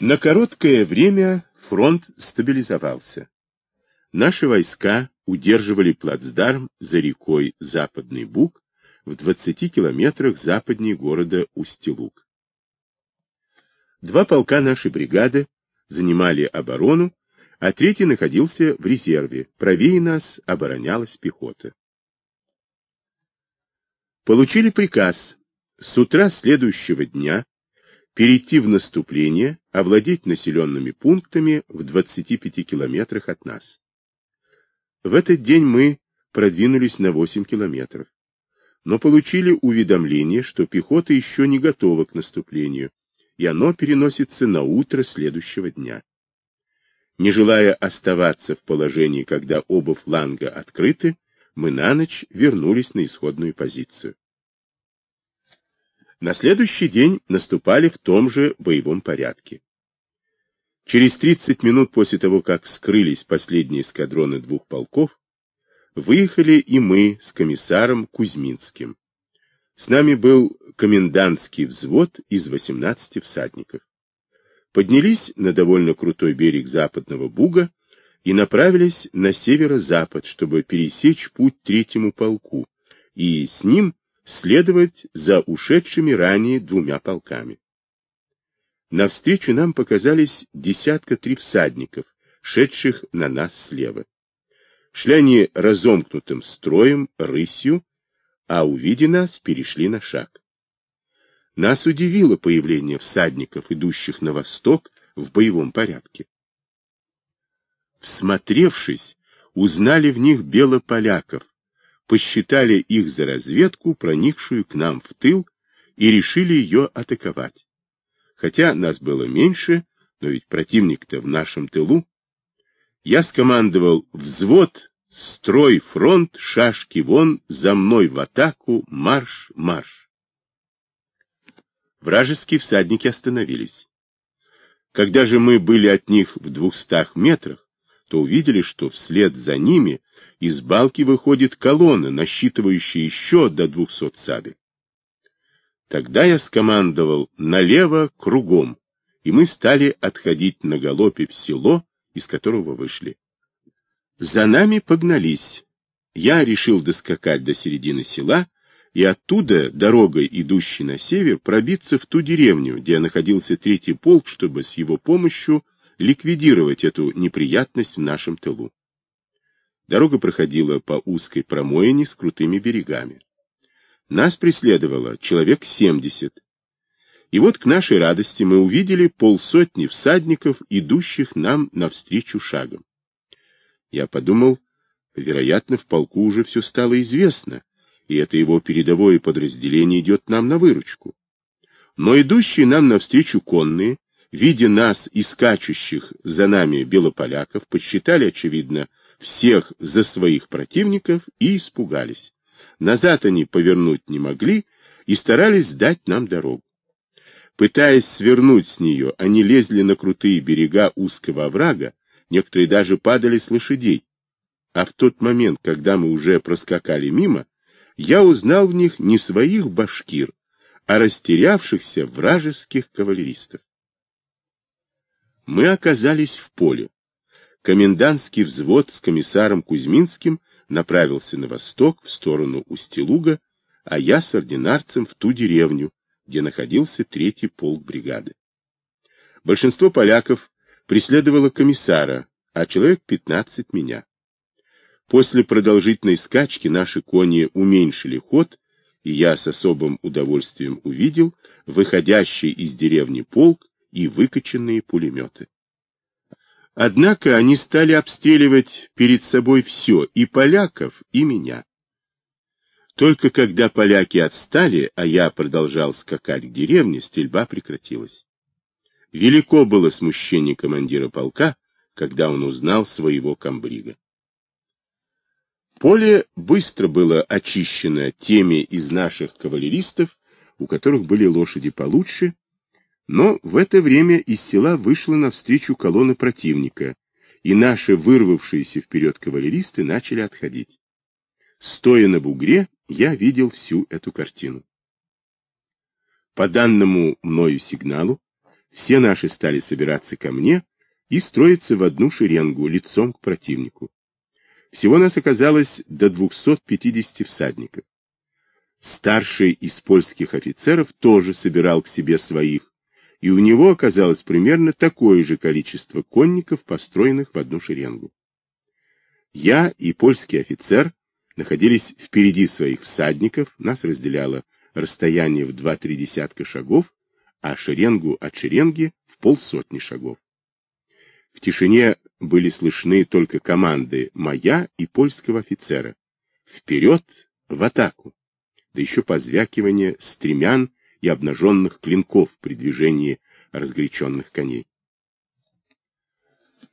На короткое время фронт стабилизовался. Наши войска удерживали плацдарм за рекой Западный Буг в 20 километрах западнее города Устилуг. Два полка нашей бригады занимали оборону, а третий находился в резерве. Правее нас оборонялась пехота. Получили приказ с утра следующего дня перейти в наступление, овладеть населенными пунктами в 25 километрах от нас. В этот день мы продвинулись на 8 километров, но получили уведомление, что пехота еще не готова к наступлению, и оно переносится на утро следующего дня. Не желая оставаться в положении, когда оба фланга открыты, мы на ночь вернулись на исходную позицию. На следующий день наступали в том же боевом порядке. Через 30 минут после того, как скрылись последние эскадроны двух полков, выехали и мы с комиссаром Кузьминским. С нами был комендантский взвод из 18 всадников. Поднялись на довольно крутой берег западного Буга и направились на северо-запад, чтобы пересечь путь третьему полку, и с ним следовать за ушедшими ранее двумя полками. Навстречу нам показались десятка три всадников, шедших на нас слева. Шли они разомкнутым строем, рысью, а, увидя нас, перешли на шаг. Нас удивило появление всадников, идущих на восток в боевом порядке. Всмотревшись, узнали в них белополяков, посчитали их за разведку, проникшую к нам в тыл, и решили ее атаковать. Хотя нас было меньше, но ведь противник-то в нашем тылу. Я скомандовал «Взвод, строй, фронт, шашки вон, за мной в атаку, марш, марш». Вражеские всадники остановились. Когда же мы были от них в двухстах метрах, то увидели, что вслед за ними из балки выходит колонна, насчитывающая еще до двухсот сабель. Тогда я скомандовал налево кругом, и мы стали отходить на галопе в село, из которого вышли. За нами погнались. Я решил доскакать до середины села и оттуда, дорогой, идущей на север, пробиться в ту деревню, где находился третий полк, чтобы с его помощью ликвидировать эту неприятность в нашем тылу. Дорога проходила по узкой промоине с крутыми берегами. Нас преследовало человек семьдесят. И вот к нашей радости мы увидели полсотни всадников, идущих нам навстречу шагом. Я подумал, вероятно, в полку уже все стало известно, и это его передовое подразделение идет нам на выручку. Но идущие нам навстречу конные видя нас и скачущих за нами белополяков, подсчитали, очевидно, всех за своих противников и испугались. Назад они повернуть не могли и старались сдать нам дорогу. Пытаясь свернуть с нее, они лезли на крутые берега узкого оврага, некоторые даже падали с лошадей. А в тот момент, когда мы уже проскакали мимо, я узнал в них не своих башкир, а растерявшихся вражеских кавалеристов мы оказались в поле. Комендантский взвод с комиссаром Кузьминским направился на восток, в сторону Устилуга, а я с ординарцем в ту деревню, где находился третий полк бригады. Большинство поляков преследовало комиссара, а человек 15 меня. После продолжительной скачки наши кони уменьшили ход, и я с особым удовольствием увидел выходящий из деревни полк и выкачанные пулеметы. Однако они стали обстреливать перед собой все, и поляков, и меня. Только когда поляки отстали, а я продолжал скакать к деревне, стрельба прекратилась. Велико было смущение командира полка, когда он узнал своего комбрига. Поле быстро было очищено теми из наших кавалеристов, у которых были лошади получше, но в это время из села вышла навстречу колонна противника, и наши вырвавшиеся вперед кавалеристы начали отходить. Стоя на бугре, я видел всю эту картину. По данному мною сигналу, Все наши стали собираться ко мне и строиться в одну шеренгу лицом к противнику. Всего нас оказалось до 250 всадников. Старший из польских офицеров тоже собирал к себе своих, и у него оказалось примерно такое же количество конников, построенных в одну шеренгу. Я и польский офицер находились впереди своих всадников, нас разделяло расстояние в два-три десятка шагов, а шеренгу от шеренги в полсотни шагов. В тишине были слышны только команды моя и польского офицера. Вперед, в атаку! Да еще позвякивание стремян и обнаженных клинков при движении разгоряченных коней.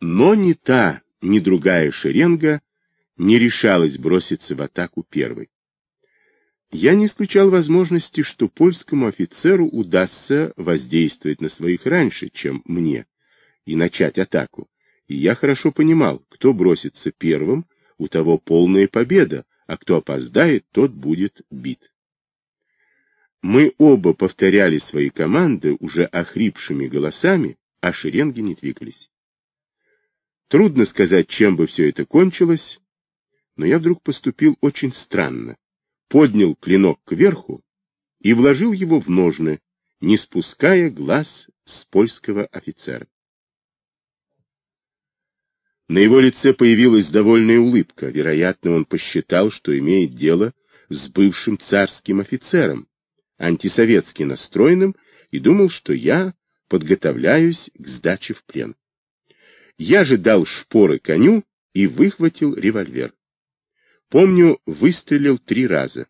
Но ни та, ни другая шеренга не решалась броситься в атаку первой. Я не исключал возможности, что польскому офицеру удастся воздействовать на своих раньше, чем мне, и начать атаку. И я хорошо понимал, кто бросится первым, у того полная победа, а кто опоздает, тот будет бит. Мы оба повторяли свои команды уже охрипшими голосами, а шеренги не двигались. Трудно сказать, чем бы все это кончилось, но я вдруг поступил очень странно. Поднял клинок кверху и вложил его в ножны, не спуская глаз с польского офицера. На его лице появилась довольная улыбка. Вероятно, он посчитал, что имеет дело с бывшим царским офицером, антисоветски настроенным, и думал, что я подготовляюсь к сдаче в плен. Я же дал шпоры коню и выхватил револьвер. Помню, выстрелил три раза.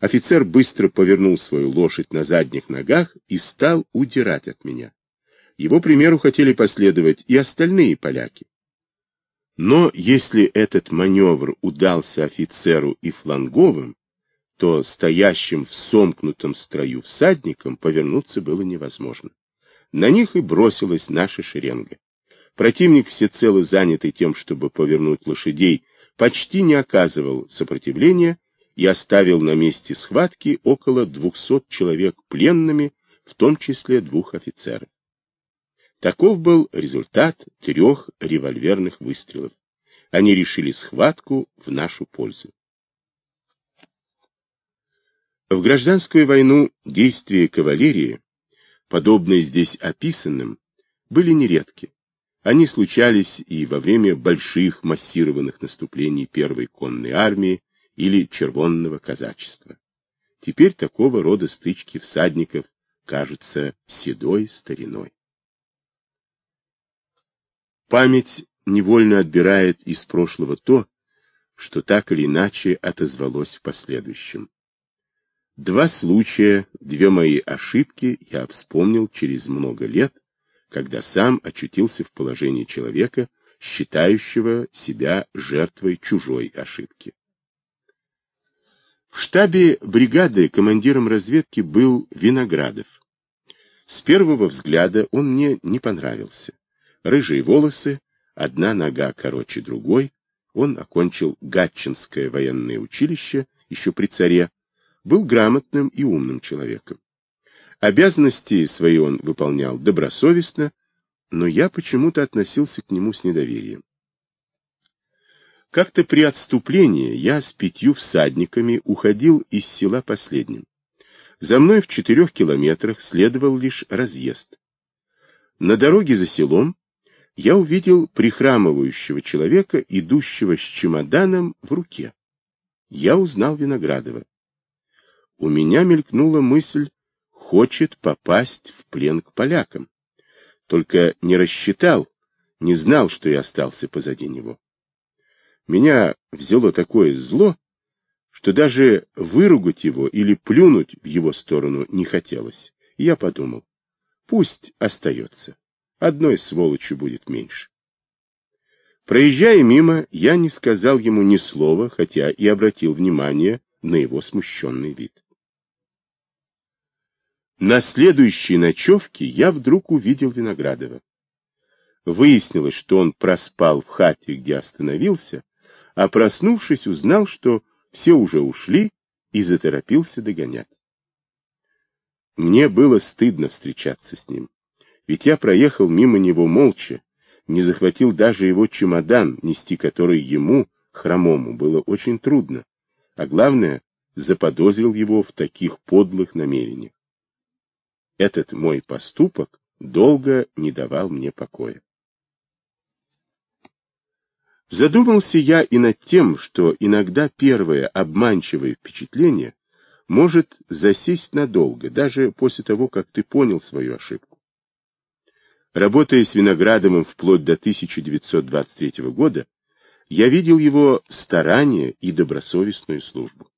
Офицер быстро повернул свою лошадь на задних ногах и стал удирать от меня. Его примеру хотели последовать и остальные поляки. Но если этот маневр удался офицеру и фланговым, то стоящим в сомкнутом строю всадникам повернуться было невозможно. На них и бросилась наша шеренга. Противник, всецело занятый тем, чтобы повернуть лошадей, почти не оказывал сопротивления и оставил на месте схватки около двухсот человек пленными, в том числе двух офицеров. Таков был результат трех револьверных выстрелов. Они решили схватку в нашу пользу. В гражданскую войну действия кавалерии, подобные здесь описанным, были нередки. Они случались и во время больших массированных наступлений Первой конной армии или Червонного казачества. Теперь такого рода стычки всадников кажутся седой стариной. Память невольно отбирает из прошлого то, что так или иначе отозвалось в последующем. Два случая, две мои ошибки я вспомнил через много лет, когда сам очутился в положении человека, считающего себя жертвой чужой ошибки. В штабе бригады командиром разведки был Виноградов. С первого взгляда он мне не понравился рыжие волосы, одна нога короче другой, он окончил Гатчинское военное училище еще при царе, был грамотным и умным человеком. Обязанности свои он выполнял добросовестно, но я почему-то относился к нему с недоверием. Как-то при отступлении я с пятью всадниками уходил из села последним. За мной в четырех километрах следовал лишь разъезд. На дороге за селом я увидел прихрамывающего человека, идущего с чемоданом в руке. Я узнал Виноградова. У меня мелькнула мысль, хочет попасть в плен к полякам. Только не рассчитал, не знал, что я остался позади него. Меня взяло такое зло, что даже выругать его или плюнуть в его сторону не хотелось. И я подумал, пусть остается одной сволочью будет меньше. Проезжая мимо, я не сказал ему ни слова, хотя и обратил внимание на его смущенный вид. На следующей ночевке я вдруг увидел Виноградова. Выяснилось, что он проспал в хате, где остановился, а проснувшись, узнал, что все уже ушли, и заторопился догонять. Мне было стыдно встречаться с ним. Ведь я проехал мимо него молча, не захватил даже его чемодан, нести который ему, хромому, было очень трудно, а главное, заподозрил его в таких подлых намерениях. Этот мой поступок долго не давал мне покоя. Задумался я и над тем, что иногда первое обманчивое впечатление может засесть надолго, даже после того, как ты понял свою ошибку. Работая с Виноградовым вплоть до 1923 года, я видел его старания и добросовестную службу.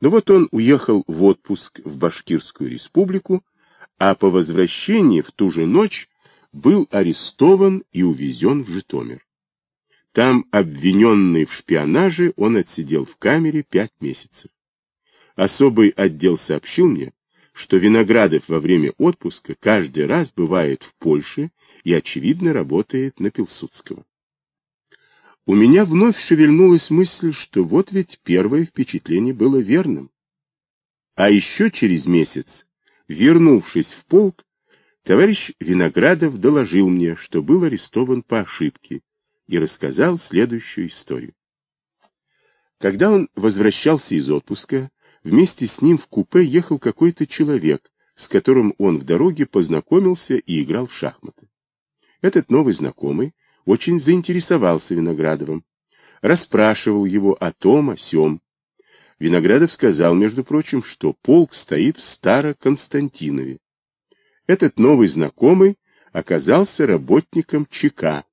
Но вот он уехал в отпуск в Башкирскую республику, а по возвращении в ту же ночь был арестован и увезен в Житомир. Там, обвиненный в шпионаже, он отсидел в камере пять месяцев. Особый отдел сообщил мне, что Виноградов во время отпуска каждый раз бывает в Польше и, очевидно, работает на Пилсудского. У меня вновь шевельнулась мысль, что вот ведь первое впечатление было верным. А еще через месяц, вернувшись в полк, товарищ Виноградов доложил мне, что был арестован по ошибке, и рассказал следующую историю. Когда он возвращался из отпуска, вместе с ним в купе ехал какой-то человек, с которым он в дороге познакомился и играл в шахматы. Этот новый знакомый очень заинтересовался Виноградовым, расспрашивал его о том, о сём. Виноградов сказал, между прочим, что полк стоит в Старо-Константинове. Этот новый знакомый оказался работником ЧК,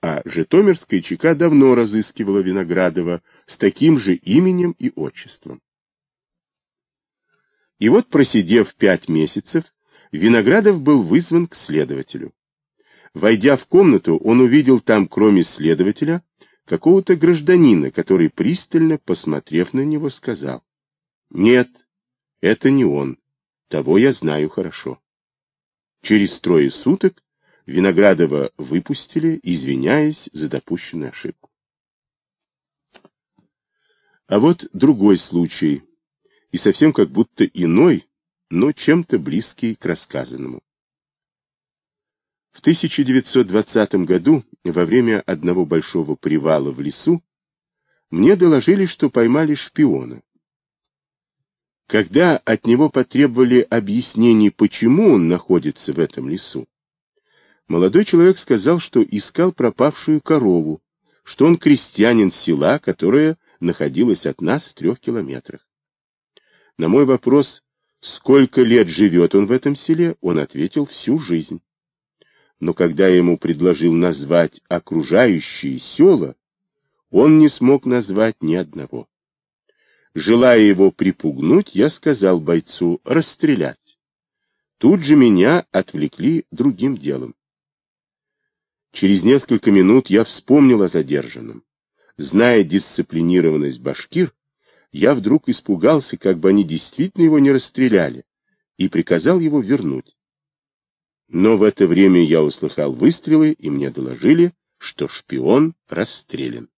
а Житомирская ЧК давно разыскивала Виноградова с таким же именем и отчеством. И вот, просидев пять месяцев, Виноградов был вызван к следователю. Войдя в комнату, он увидел там, кроме следователя, какого-то гражданина, который, пристально посмотрев на него, сказал, «Нет, это не он, того я знаю хорошо». Через трое суток Виноградова выпустили, извиняясь за допущенную ошибку. А вот другой случай, и совсем как будто иной, но чем-то близкий к рассказанному. В 1920 году, во время одного большого привала в лесу, мне доложили, что поймали шпиона. Когда от него потребовали объяснений, почему он находится в этом лесу, Молодой человек сказал, что искал пропавшую корову, что он крестьянин села, которое находилось от нас в трех километрах. На мой вопрос, сколько лет живет он в этом селе, он ответил всю жизнь. Но когда ему предложил назвать окружающие села, он не смог назвать ни одного. Желая его припугнуть, я сказал бойцу расстрелять. Тут же меня отвлекли другим делом. Через несколько минут я вспомнил о задержанном. Зная дисциплинированность башкир, я вдруг испугался, как бы они действительно его не расстреляли, и приказал его вернуть. Но в это время я услыхал выстрелы, и мне доложили, что шпион расстрелян.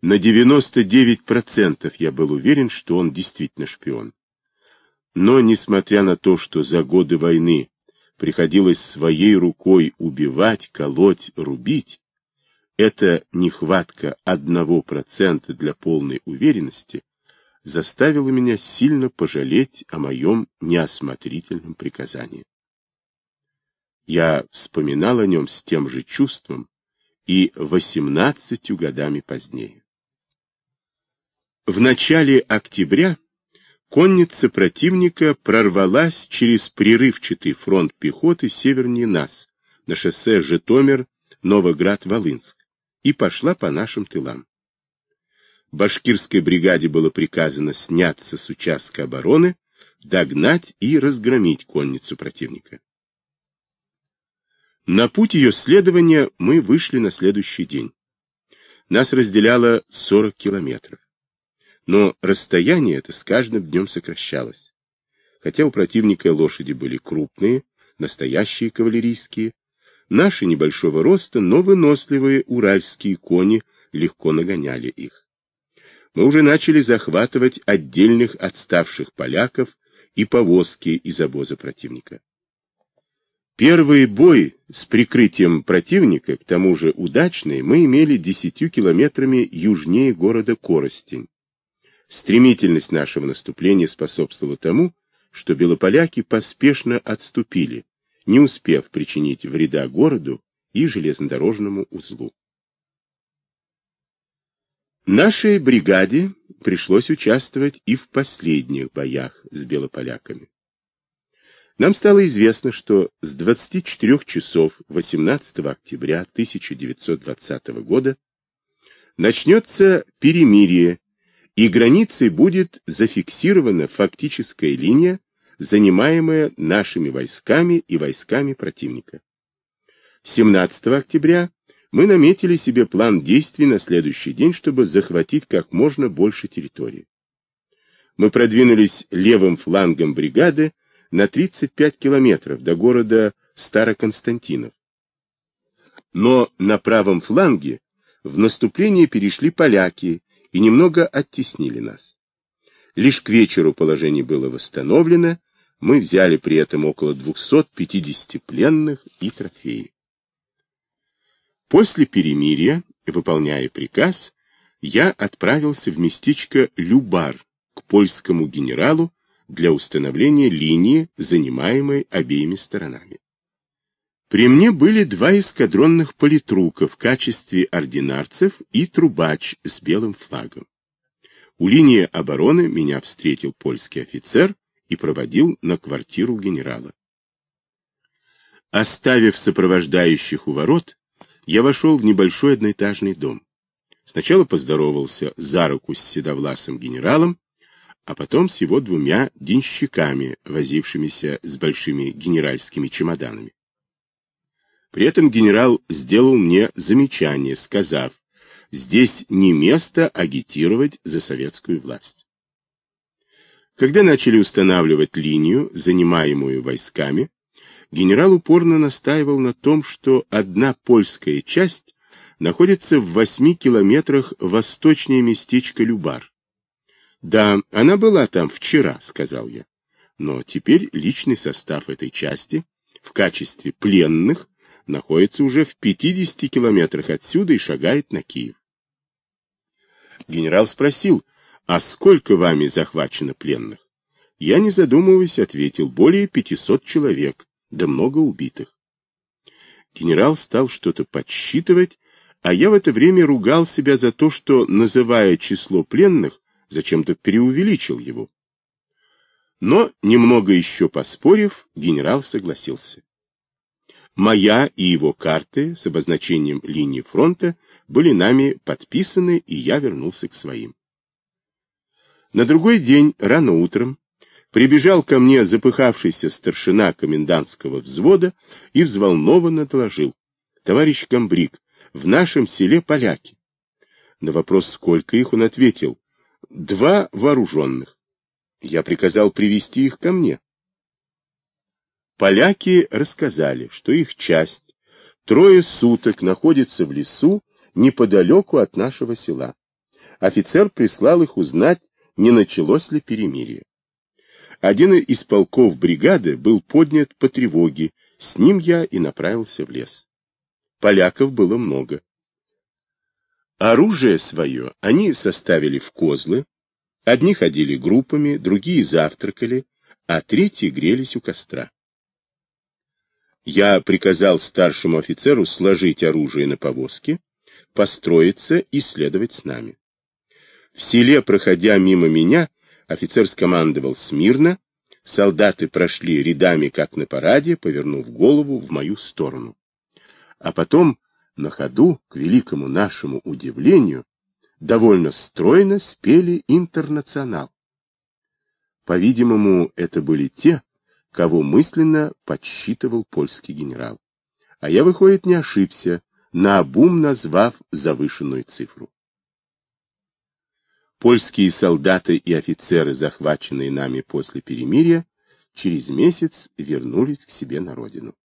На 99% я был уверен, что он действительно шпион. Но, несмотря на то, что за годы войны приходилось своей рукой убивать, колоть, рубить, эта нехватка одного процента для полной уверенности заставила меня сильно пожалеть о моем неосмотрительном приказании. Я вспоминал о нем с тем же чувством и восемнадцатью годами позднее. В начале октября Конница противника прорвалась через прерывчатый фронт пехоты севернее нас, на шоссе Житомир-Новоград-Волынск, и пошла по нашим тылам. Башкирской бригаде было приказано сняться с участка обороны, догнать и разгромить конницу противника. На путь ее следования мы вышли на следующий день. Нас разделяло 40 километров. Но расстояние это с каждым днем сокращалось. Хотя у противника лошади были крупные, настоящие кавалерийские, наши небольшого роста, но выносливые уральские кони легко нагоняли их. Мы уже начали захватывать отдельных отставших поляков и повозки из обоза противника. Первый бой с прикрытием противника, к тому же удачный, мы имели десятью километрами южнее города Коростень. Стремительность нашего наступления способствовала тому, что белополяки поспешно отступили, не успев причинить вреда городу и железнодорожному узлу. Нашей бригаде пришлось участвовать и в последних боях с белополяками. Нам стало известно, что с 24 часов 18 октября 1920 года начнется перемирие, и границей будет зафиксирована фактическая линия, занимаемая нашими войсками и войсками противника. 17 октября мы наметили себе план действий на следующий день, чтобы захватить как можно больше территории. Мы продвинулись левым флангом бригады на 35 километров до города Староконстантинов. Но на правом фланге в наступление перешли поляки и немного оттеснили нас. Лишь к вечеру положение было восстановлено, мы взяли при этом около 250 пленных и трофеи. После перемирия, выполняя приказ, я отправился в местечко Любар к польскому генералу для установления линии, занимаемой обеими сторонами. При мне были два эскадронных политрука в качестве ординарцев и трубач с белым флагом. У линии обороны меня встретил польский офицер и проводил на квартиру генерала. Оставив сопровождающих у ворот, я вошел в небольшой одноэтажный дом. Сначала поздоровался за руку с седовласым генералом, а потом с его двумя денщиками, возившимися с большими генеральскими чемоданами. При этом генерал сделал мне замечание, сказав, здесь не место агитировать за советскую власть. Когда начали устанавливать линию, занимаемую войсками, генерал упорно настаивал на том, что одна польская часть находится в восьми километрах восточнее местечка Любар, да, она была там вчера, сказал я. Но теперь личный состав этой части в качестве пленных находится уже в 50 километрах отсюда и шагает на Киев. Генерал спросил, а сколько вами захвачено пленных? Я, не задумываясь, ответил, более 500 человек, да много убитых. Генерал стал что-то подсчитывать, а я в это время ругал себя за то, что, называя число пленных, зачем-то преувеличил его. Но, немного еще поспорив, генерал согласился. Моя и его карты с обозначением линии фронта были нами подписаны, и я вернулся к своим. На другой день, рано утром, прибежал ко мне запыхавшийся старшина комендантского взвода и взволнованно доложил. Товарищ Камбрик, в нашем селе поляки. На вопрос, сколько их, он ответил, два вооруженных. Я приказал привести их ко мне. Поляки рассказали, что их часть трое суток находится в лесу неподалеку от нашего села. Офицер прислал их узнать, не началось ли перемирие. Один из полков бригады был поднят по тревоге, с ним я и направился в лес. Поляков было много. Оружие свое они составили в козлы, одни ходили группами, другие завтракали, а третьи грелись у костра. Я приказал старшему офицеру сложить оружие на повозке, построиться и следовать с нами. В селе, проходя мимо меня, офицер скомандовал смирно, солдаты прошли рядами, как на параде, повернув голову в мою сторону. А потом на ходу, к великому нашему удивлению, довольно стройно спели «Интернационал». По-видимому, это были те, кого мысленно подсчитывал польский генерал. А я, выходит, не ошибся, наобум назвав завышенную цифру. Польские солдаты и офицеры, захваченные нами после перемирия, через месяц вернулись к себе на родину.